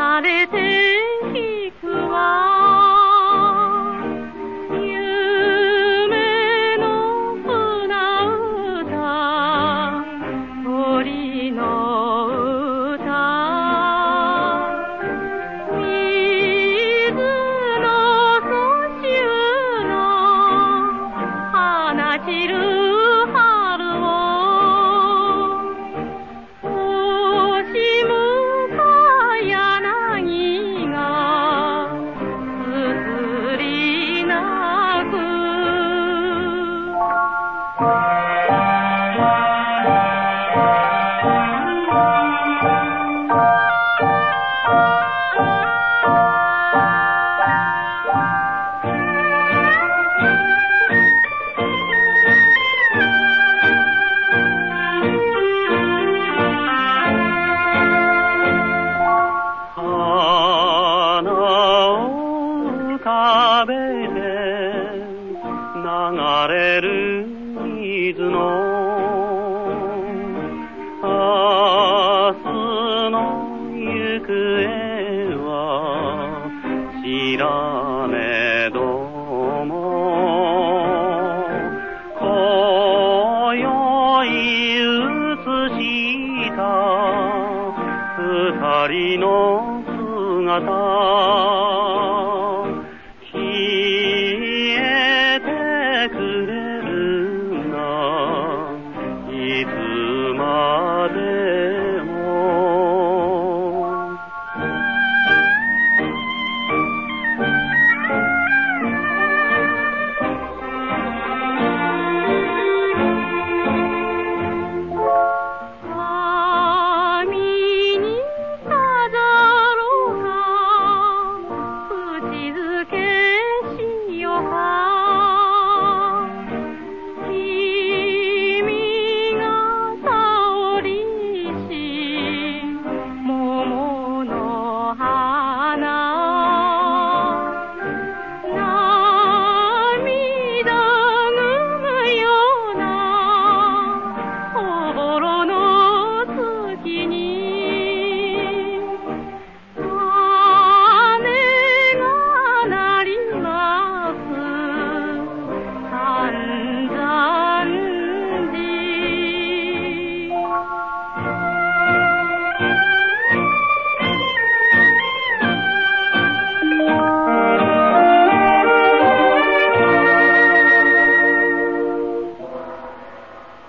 solitude. 流れる水の明日の行方は知らねども。今宵映した二人の姿。mhm